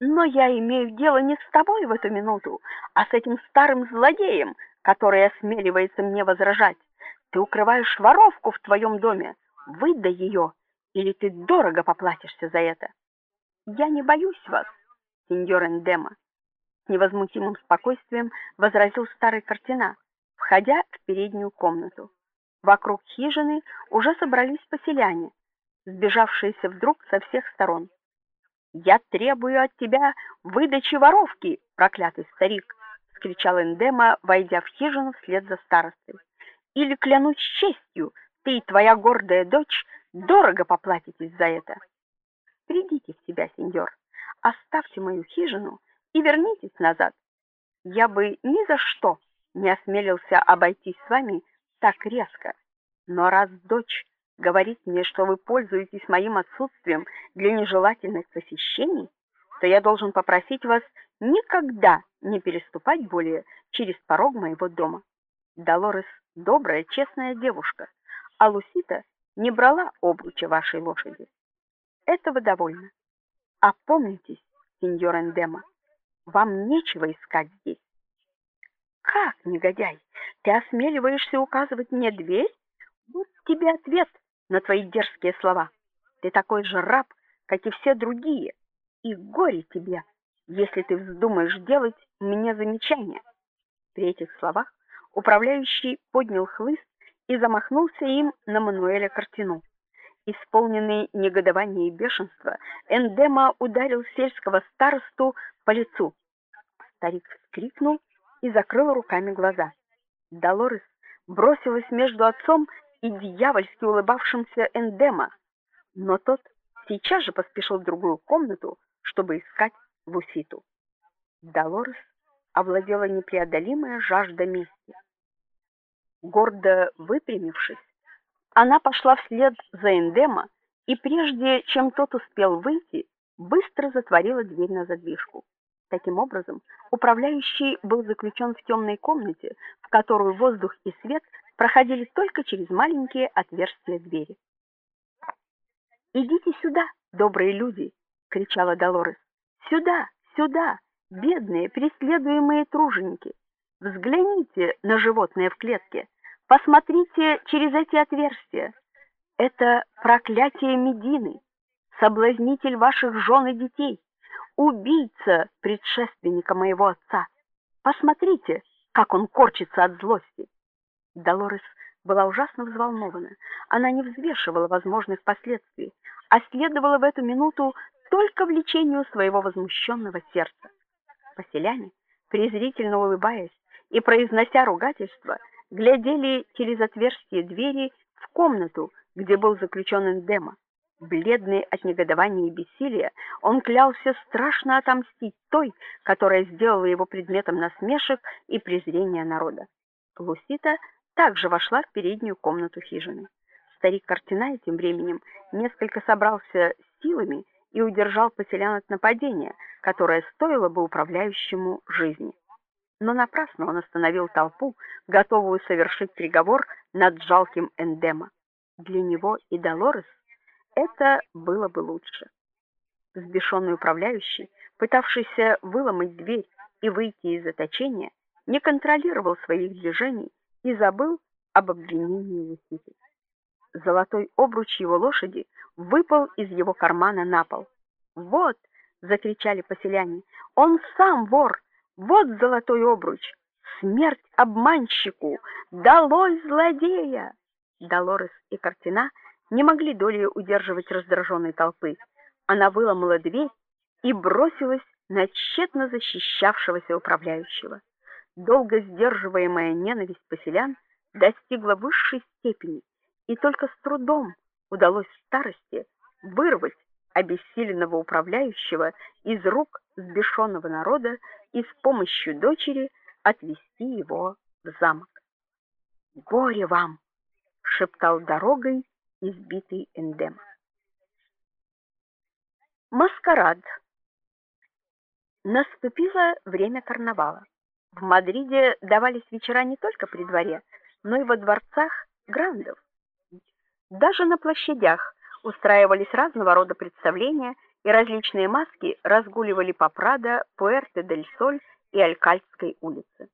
Но я имею дело не с тобой в эту минуту, а с этим старым злодеем, который осмеливается мне возражать. Ты укрываешь воровку в твоем доме. Выдай ее, или ты дорого поплатишься за это. Я не боюсь вас, сеньор Эндема, с невозмутимым спокойствием возразил старый картина, входя в переднюю комнату. Вокруг хижины уже собрались поселяне, сбежавшиеся вдруг со всех сторон. Я требую от тебя выдачи воровки, проклятый старик, вскричал Эндема, войдя в хижину вслед за старостой. Или клянусь честью, ты и твоя гордая дочь дорого поплатитесь за это. Придите в себя, сеньор. Оставьте мою хижину и вернитесь назад. Я бы ни за что не осмелился обойтись с вами так резко. Но раз дочь говорит мне, что вы пользуетесь моим отсутствием для нежелательных посещений, то я должен попросить вас никогда не переступать более через порог моего дома. Долорес добрая, честная девушка, а Лусита не брала обруча вашей лошади. Этого довольно. Опомнитесь, сеньор Эндема, вам нечего искать здесь. Как, негодяй, ты осмеливаешься указывать мне дверь? Вот тебе ответ на твои дерзкие слова. Ты такой же раб, как и все другие, и горе тебе, если ты вздумаешь делать мне замечание. При этих словах управляющий поднял хлыст и замахнулся им на Мануэля Картину. Исполненный негодования и бешенства, Эндема ударил сельского старосту по лицу. Старик вскрикнул и закрыл руками глаза. Долорес бросилась между отцом и дьявольски улыбавшимся Эндема, но тот сейчас же поспешил в другую комнату, чтобы искать Луситу. Долорес овладела непреодолимая жажда мести. Гордо выпрямившись, она пошла вслед за Эндема и прежде чем тот успел выйти, быстро затворила дверь на задвижку. Таким образом, управляющий был заключен в темной комнате, в которую воздух и свет проходили только через маленькие отверстия двери. "Идите сюда, добрые люди", кричала Долорес. "Сюда, сюда, бедные преследуемые труженики. Взгляните на животное в клетке. Посмотрите через эти отверстия. Это проклятие Медины, соблазнитель ваших жен и детей, убийца предшественника моего отца. Посмотрите, как он корчится от злости. Долорес была ужасно взволнована. Она не взвешивала возможных последствий, а следовала в эту минуту только влечению своего возмущенного сердца. Поселяне, презрительно улыбаясь и произнося ругательства, глядели через отверстие двери в комнату, где был заключен Эндема. Бледный от негодования и бессилия, он клялся страшно отомстить той, которая сделала его предметом насмешек и презрения народа. Лусита также вошла в переднюю комнату хижины. Старик Картинай тем временем несколько собрался силами и удержал поселян от нападения, которое стоило бы управляющему жизни. Но напрасно он остановил толпу, готовую совершить приговор над жалким Эндема. Для него и Долорес это было бы лучше. Взбешенный управляющий, пытавшийся выломать дверь и выйти из заточения, не контролировал своих движений и забыл об обвинении Луситы. Золотой обруч его лошади выпал из его кармана на пол. "Вот!" закричали поселяне. "Он сам вор! Вот золотой обруч! Смерть обманщику! Долой злодея!" Долорес и Картина не могли долей удерживать раздраженной толпы. Она выломала дверь и бросилась на тщетно защищавшегося управляющего долго сдерживаемая ненависть поселян достигла высшей степени, и только с трудом удалось старости вырвать обессиленного управляющего из рук взбешенного народа и с помощью дочери отвести его в замок. "Горе вам", шептал дорогой избитый Эндем. Маскарад. Наступило время карнавала. В Мадриде давались вечера не только при дворе, но и во дворцах грандов. Даже на площадях устраивались разного рода представления и различные маски разгуливали по Прадо, Пуэрто-дель-Соль и Алькальской улице.